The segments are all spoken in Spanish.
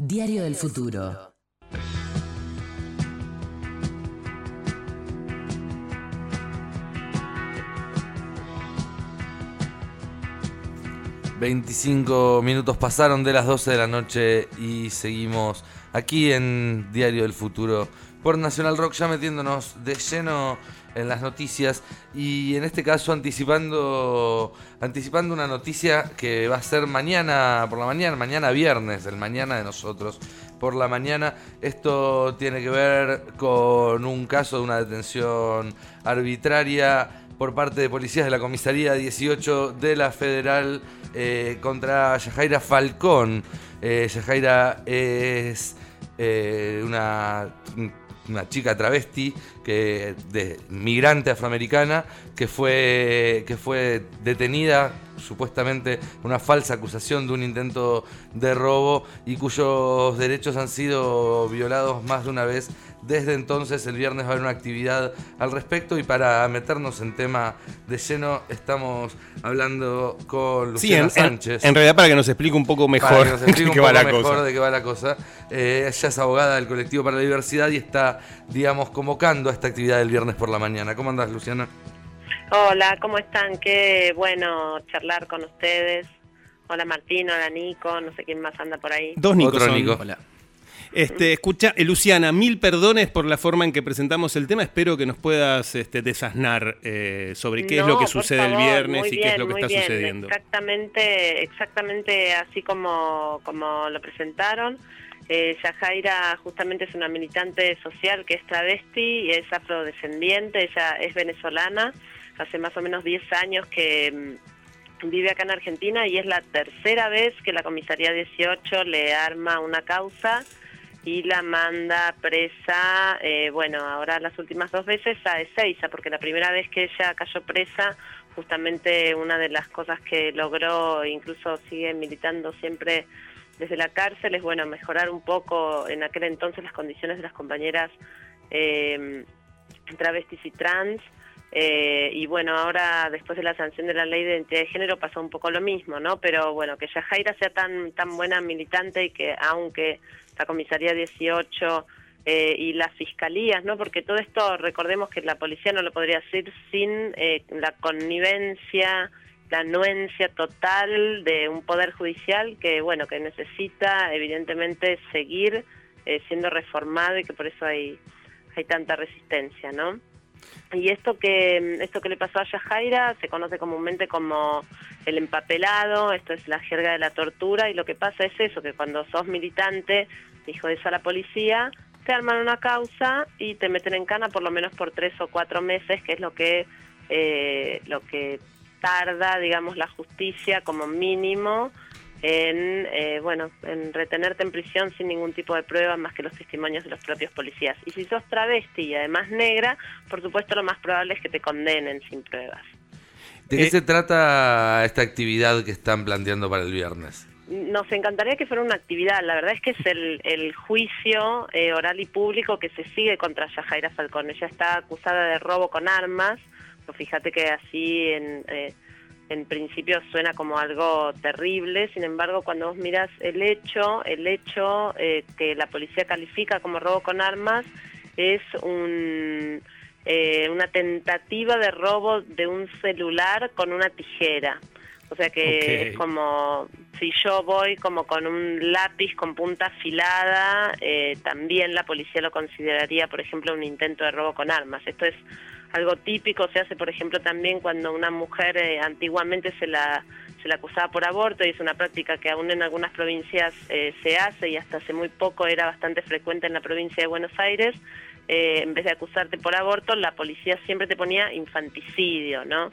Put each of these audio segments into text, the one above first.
Diario del Futuro. ...25 minutos pasaron de las 12 de la noche... ...y seguimos aquí en Diario del Futuro... ...por Nacional Rock ya metiéndonos de lleno en las noticias... ...y en este caso anticipando... ...anticipando una noticia que va a ser mañana por la mañana... ...mañana viernes, el mañana de nosotros... ...por la mañana esto tiene que ver con un caso de una detención arbitraria por parte de policías de la comisaría 18 de la Federal eh, contra Yajaira Falcón. Eh, Yajaira es eh, una, una chica travesti que, de migrante afroamericana que fue, que fue detenida supuestamente una falsa acusación de un intento de robo y cuyos derechos han sido violados más de una vez. Desde entonces el viernes va a haber una actividad al respecto y para meternos en tema de lleno estamos hablando con Luciana Sí, en, Sánchez. en realidad para que nos explique un poco mejor que nos de explique un qué va poco la mejor cosa. de qué va la cosa. Eh, ella es abogada del colectivo para la diversidad y está, digamos, convocando a esta actividad del viernes por la mañana. ¿Cómo andás, Luciana? Hola, ¿cómo están? Qué bueno charlar con ustedes. Hola Martín, hola Nico, no sé quién más anda por ahí. Dos Nicos Otro son. Nico. Hola. Este, escucha, eh, Luciana, mil perdones por la forma en que presentamos el tema. Espero que nos puedas este, desasnar eh, sobre qué es lo que sucede el viernes y qué es bien, lo que muy está bien. sucediendo. Exactamente, exactamente así como, como lo presentaron. Eh, Yajaira justamente es una militante social que es travesti y es afrodescendiente, ella es venezolana, hace más o menos 10 años que mm, vive acá en Argentina y es la tercera vez que la comisaría 18 le arma una causa y la manda presa, eh, bueno, ahora las últimas dos veces a Ezeiza, porque la primera vez que ella cayó presa, justamente una de las cosas que logró, incluso sigue militando siempre desde la cárcel, es bueno, mejorar un poco en aquel entonces las condiciones de las compañeras eh, travestis y trans. Eh, y bueno, ahora después de la sanción de la ley de identidad de género pasó un poco lo mismo, ¿no? Pero bueno, que Yajaira sea tan, tan buena militante y que aunque la comisaría 18 eh, y las fiscalías, ¿no? Porque todo esto, recordemos que la policía no lo podría hacer sin eh, la connivencia, la anuencia total de un poder judicial que, bueno, que necesita evidentemente seguir eh, siendo reformado y que por eso hay, hay tanta resistencia, ¿no? Y esto que esto que le pasó a Yajaira se conoce comúnmente como el empapelado, esto es la jerga de la tortura y lo que pasa es eso, que cuando sos militante, dijo eso a la policía, te arman una causa y te meten en cana por lo menos por tres o cuatro meses, que es lo que eh, lo que tarda, digamos, la justicia como mínimo en eh, bueno en retenerte en prisión sin ningún tipo de prueba más que los testimonios de los propios policías. Y si sos travesti y además negra por supuesto lo más probable es que te condenen sin pruebas. ¿De qué Eh, se trata esta actividad que están planteando para el viernes? nos encantaría que fuera una actividad. La verdad es que es el, el juicio eh, oral y público que se sigue contra Yajaira Falcón ella está acusada de robo con armas. Pero fíjate que así en eh, en principio suena como algo terrible, sin embargo, cuando vos miras el hecho, el hecho eh, que la policía califica como robo con armas es un, eh, una tentativa de robo de un celular con una tijera. O sea que es como si yo voy como con un lápiz con punta afilada, eh, también la policía lo consideraría, por ejemplo, un intento de robo con armas. Esto es algo típico, se hace, por ejemplo, también cuando una mujer eh, antiguamente se la, se la acusaba por aborto y es una práctica que aún en algunas provincias eh, se hace y hasta hace muy poco era bastante frecuente en la provincia de Buenos Aires. Eh, en vez de acusarte por aborto, la policía siempre te ponía infanticidio, ¿no?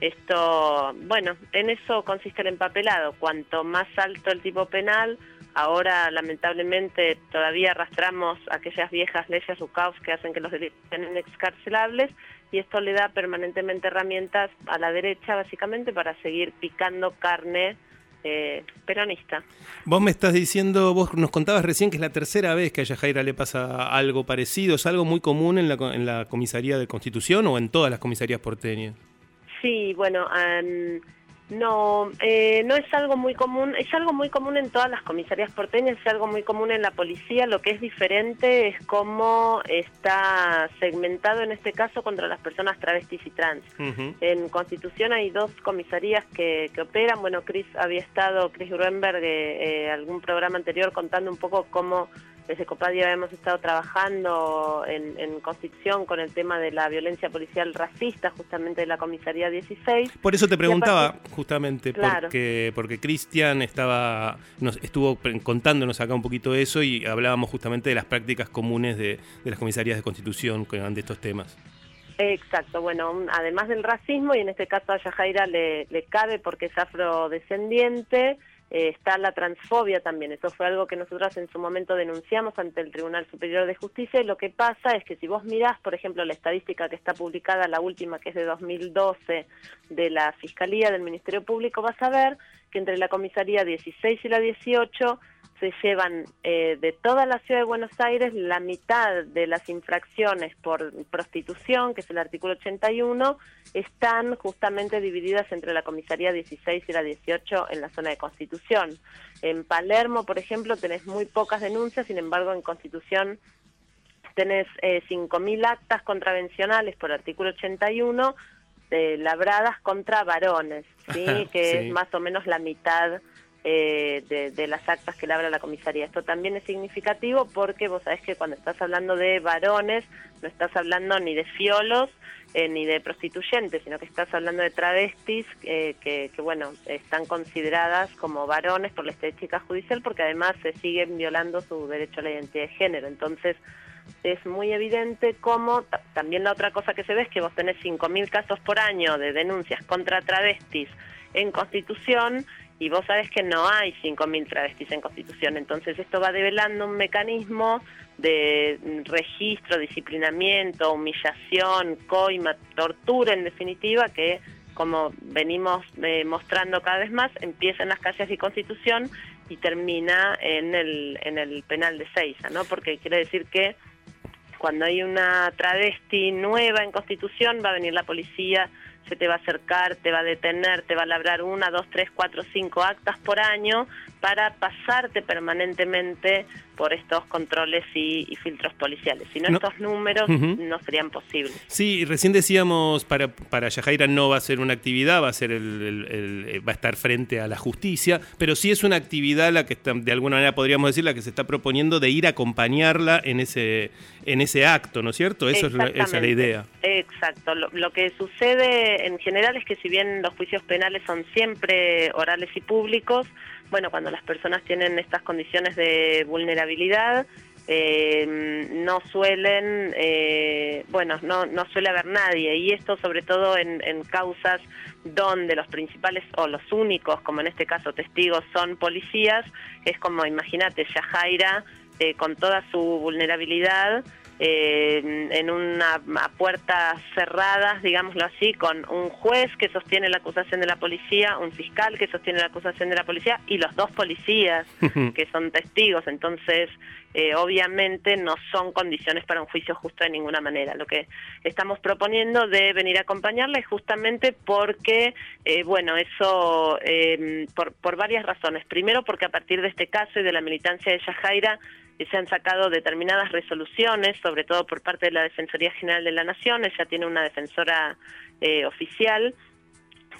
Esto, bueno, en eso consiste el empapelado. Cuanto más alto el tipo penal, ahora lamentablemente todavía arrastramos aquellas viejas leyes UCAUS que hacen que los delitos sean excarcelables y esto le da permanentemente herramientas a la derecha básicamente para seguir picando carne eh, peronista. Vos me estás diciendo, vos nos contabas recién que es la tercera vez que a Yajaira le pasa algo parecido. ¿Es algo muy común en la, en la comisaría de Constitución o en todas las comisarías porteñas? Sí, bueno, am, No, eh, no es algo muy común, es algo muy común en todas las comisarías porteñas, es algo muy común en la policía, lo que es diferente es cómo está segmentado en este caso contra las personas travestis y trans. En Constitución hay dos comisarías que, operan, bueno, Chris había estado, Chris Gruenberg, eh, eh, algún programa anterior contando un poco cómo desde Copadia hemos estado trabajando en, Constitución con el tema de la violencia policial racista, justamente de la comisaría 16. Por eso te preguntaba, justamente, porque, porque Cristian estaba, nos estuvo contándonos acá un poquito eso y hablábamos justamente de las prácticas comunes de, las comisarías de Constitución de estos temas. Exacto, bueno, además del racismo, y en este caso a Yajaira le, le cabe porque es afrodescendiente, eh, está la transfobia también. Eso fue algo que nosotros en su momento denunciamos ante el Tribunal Superior de Justicia y lo que pasa es que si vos mirás, por ejemplo, la estadística que está publicada, la última que es de 2012 de la Fiscalía del Ministerio Público, vas a ver que entre la comisaría 16 y la 18 se llevan eh, de toda la ciudad de Buenos Aires la mitad de las infracciones por prostitución, que es el artículo 81, están justamente divididas entre la comisaría 16 y la 18 en la zona de Constitución. En Palermo, por ejemplo, tenés muy pocas denuncias, sin embargo, en Constitución tenés eh, 5.000 actas contravencionales por artículo 81 eh, labradas contra varones, ¿sí? que es más o menos la mitad eh, de, las actas que labra la comisaría. Esto también es significativo porque vos sabés que cuando estás hablando de varones, no estás hablando ni de fiolos eh, ni de prostituyentes, sino que estás hablando de travestis eh, que, bueno, están consideradas como varones por la estadística judicial porque además se siguen violando su derecho a la identidad de género. Entonces, es muy evidente cómo también la otra cosa que se ve es que vos tenés 5.000 casos por año de denuncias contra travestis en Constitución y vos sabés que no hay 5.000 travestis en Constitución, entonces esto va develando un mecanismo de registro, disciplinamiento, humillación, coima, tortura en definitiva, que como venimos eh, mostrando cada vez más, empieza en las calles de Constitución y termina en el, en el penal de Seiza, ¿no? Porque quiere decir que cuando hay una travesti nueva en Constitución va a venir la policía se te va a acercar, te va a detener, te va a labrar una, dos, tres, cuatro, cinco actas por año para pasarte permanentemente por estos controles y, filtros policiales. Si no, estos números no serían posibles. Sí, recién decíamos, para, para Yajaira no va a ser una actividad, va a, ser el, va a estar frente a la justicia, pero sí es una actividad la que está, de alguna manera podríamos decir la que se está proponiendo de ir a acompañarla en ese, en ese acto, ¿no es cierto? Eso es esa es la idea. Exacto. Lo, lo que sucede en general es que si bien los juicios penales son siempre orales y públicos, bueno, cuando las personas tienen estas condiciones de vulnerabilidad, eh, no suelen, eh, bueno, no, no suele haber nadie, y esto sobre todo en, causas donde los principales o los únicos, como en este caso testigos, son policías, es como, imagínate, Yajaira, eh, con toda su vulnerabilidad, eh, en una a puertas cerradas, digámoslo así, con un juez que sostiene la acusación de la policía, un fiscal que sostiene la acusación de la policía y los dos policías que son testigos. Entonces, eh, obviamente no son condiciones para un juicio justo de ninguna manera. Lo que estamos proponiendo de venir a acompañarla es justamente porque, eh, bueno, eso em, por, por varias razones. Primero, porque a partir de este caso y de la militancia de Yajaira, se han sacado determinadas resoluciones, sobre todo por parte de la Defensoría General de la Nación, ella tiene una defensora eh, oficial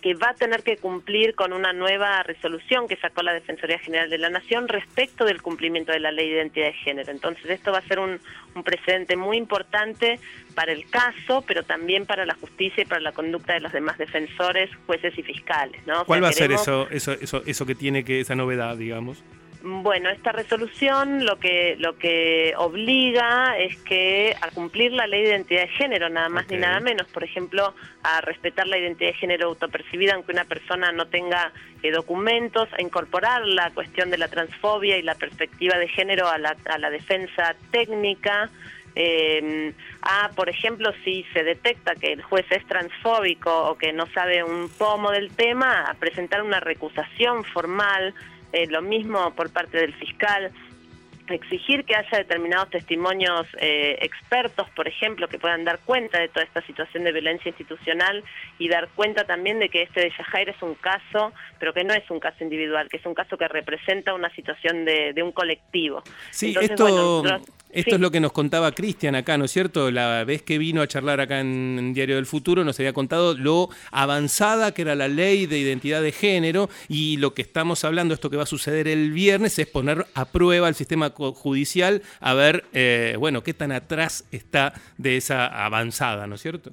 que va a tener que cumplir con una nueva resolución que sacó la Defensoría General de la Nación respecto del cumplimiento de la ley de identidad de género. Entonces esto va a ser un, precedente muy importante para el caso, pero también para la justicia y para la conducta de los demás defensores, jueces y fiscales. ¿no? ¿Cuál va a ser eso, eso, eso, eso que tiene que esa novedad, digamos? Bueno, esta resolución lo que lo que obliga es que a cumplir la ley de identidad de género, nada más ni nada menos. Por ejemplo, a respetar la identidad de género autopercibida, aunque una persona no tenga eh, documentos, a incorporar la cuestión de la transfobia y la perspectiva de género a la, a la defensa técnica. Eh, a, por ejemplo, si se detecta que el juez es transfóbico o que no sabe un pomo del tema, a presentar una recusación formal eh, lo mismo por parte del fiscal exigir que haya determinados testimonios eh, expertos, por ejemplo, que puedan dar cuenta de toda esta situación de violencia institucional y dar cuenta también de que este de Yajaira es un caso, pero que no es un caso individual, que es un caso que representa una situación de, un colectivo. Sí, esto, esto es lo que nos contaba Cristian acá, ¿no es cierto? La vez que vino a charlar acá en Diario del Futuro nos había contado lo avanzada que era la ley de identidad de género y lo que estamos hablando, esto que va a suceder el viernes, es poner a prueba el sistema judicial a ver, eh, bueno, qué tan atrás está de esa avanzada, ¿no es cierto?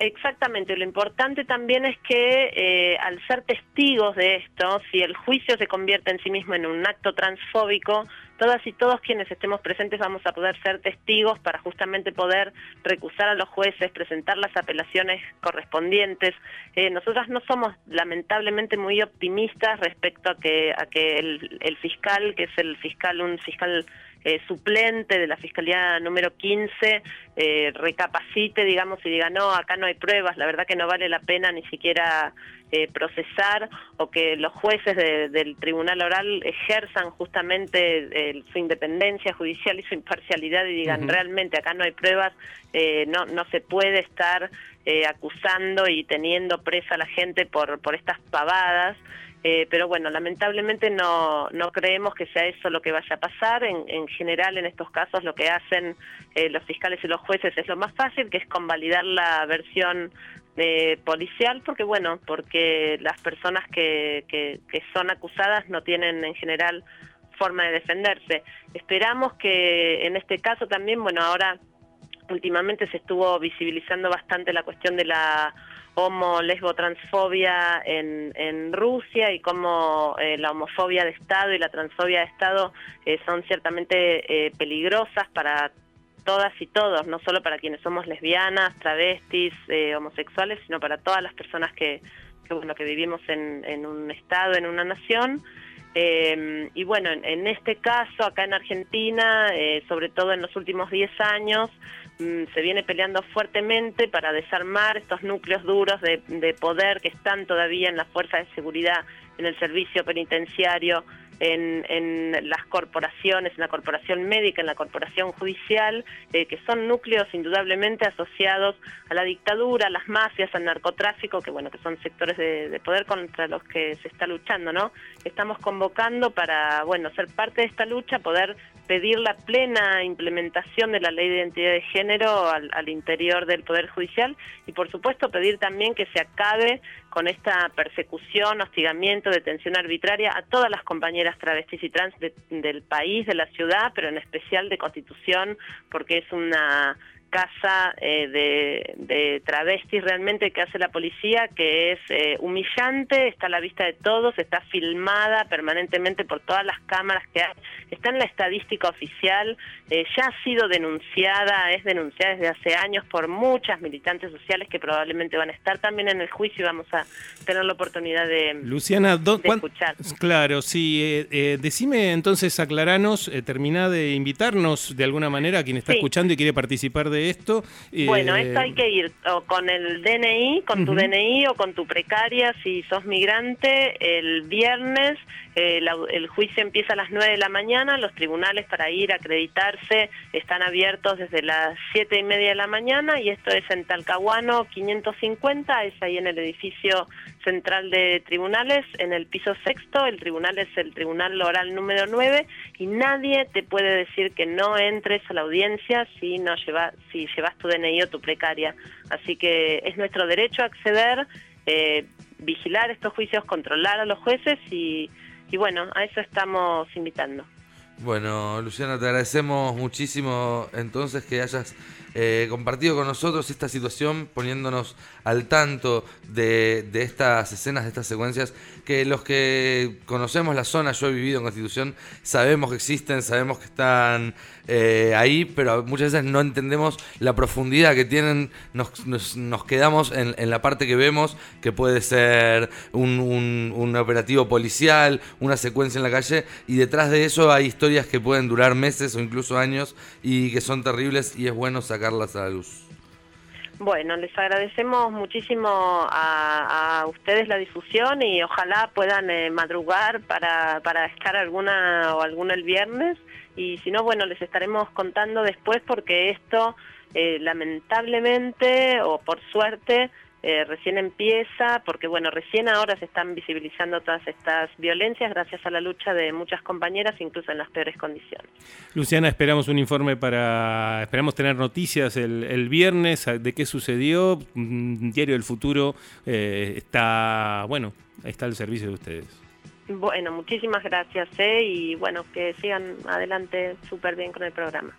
Exactamente, lo importante también es que eh, al ser testigos de esto, si el juicio se convierte en sí mismo en un acto transfóbico, todas y todos quienes estemos presentes vamos a poder ser testigos para justamente poder recusar a los jueces, presentar las apelaciones correspondientes. Eh, nosotras no somos lamentablemente muy optimistas respecto a que, a que el, el fiscal, que es el fiscal, un fiscal eh, suplente de la Fiscalía número 15 eh, recapacite, digamos, y diga, no, acá no hay pruebas, la verdad que no vale la pena ni siquiera eh, procesar, o que los jueces del Tribunal Oral ejerzan justamente su independencia judicial y su imparcialidad y digan, realmente acá no hay pruebas, no, no se puede estar acusando y teniendo presa a la gente por, por estas pavadas. Eh, pero bueno, lamentablemente no, no creemos que sea eso lo que vaya a pasar. En, en general, en estos casos, lo que hacen eh, los fiscales y los jueces es lo más fácil, que es convalidar la versión eh, policial, porque bueno, porque las personas que, que, que son acusadas no tienen en general forma de defenderse. Esperamos que en este caso también, bueno, ahora últimamente se estuvo visibilizando bastante la cuestión de la homo, lesbo, transfobia en, en Rusia y cómo eh, la homofobia de Estado y la transfobia de Estado eh, son ciertamente eh, peligrosas para todas y todos, no solo para quienes somos lesbianas, travestis, homosexuales, sino para todas las personas que, bueno, que vivimos en, en un Estado, en una nación. y bueno, en, en, este caso, acá en Argentina, sobre todo en los últimos 10 años, se viene peleando fuertemente para desarmar estos núcleos duros de, poder que están todavía en la fuerza de seguridad, en el servicio penitenciario, en, las corporaciones, en la corporación médica, en la corporación judicial, eh, que son núcleos indudablemente asociados a la dictadura, a las mafias, al narcotráfico, que bueno, que son sectores de, de, poder contra los que se está luchando, ¿no? Estamos convocando para, bueno, ser parte de esta lucha, poder pedir la plena implementación de la ley de identidad de género al, interior del Poder Judicial y por supuesto pedir también que se acabe con esta persecución, hostigamiento, detención arbitraria a todas las compañeras travestis y trans del país, de la ciudad, pero en especial de Constitución, porque es una casa eh, de, de, travestis realmente que hace la policía, que es eh, humillante, está a la vista de todos, está filmada permanentemente por todas las cámaras que hay, está en la estadística oficial, eh, ya ha sido denunciada, es denunciada desde hace años por muchas militantes sociales que probablemente van a estar también en el juicio y vamos a tener la oportunidad de, Luciana, de escuchar. Claro, sí, decime entonces, aclaranos, termina de invitarnos de alguna manera a quien está escuchando y quiere participar de esto. Bueno, esto hay que ir con el DNI, con tu DNI o con tu precaria si sos migrante el viernes. Eh, el juicio empieza a las 9 de la mañana, los tribunales para ir a acreditarse están abiertos desde las 7 y media de la mañana y esto es en Talcahuano 550, es ahí en el edificio central de tribunales, en el piso sexto, el tribunal es el tribunal oral número 9 y nadie te puede decir que no entres a la audiencia si no llevas si llevas tu DNI o tu precaria. Así que es nuestro derecho acceder, eh, vigilar estos juicios, controlar a los jueces y, y bueno, a eso estamos invitando. Bueno, Luciana, te agradecemos muchísimo entonces que hayas eh, compartido con nosotros esta situación, poniéndonos al tanto de, de, estas escenas, de estas secuencias, que los que conocemos la zona, yo he vivido en Constitución, sabemos que existen, sabemos que están eh, ahí, pero muchas veces no entendemos la profundidad que tienen, nos, nos, quedamos en, en, la parte que vemos, que puede ser un, un, un operativo policial, una secuencia en la calle, y detrás de eso hay historias que pueden durar meses o incluso años y que son terribles y es bueno sacarlas a la luz. Bueno, les agradecemos muchísimo a, ustedes la difusión y ojalá puedan eh, madrugar para, para estar alguna o alguna el viernes y si no, bueno, les estaremos contando después porque esto eh, lamentablemente o por suerte eh, recién empieza, porque bueno, recién ahora se están visibilizando todas estas violencias gracias a la lucha de muchas compañeras, incluso en las peores condiciones. Luciana, esperamos un informe para, esperamos tener noticias el, viernes de qué sucedió. Diario del Futuro eh, está, bueno, está al servicio de ustedes. Bueno, muchísimas gracias eh, y bueno, que sigan adelante súper bien con el programa.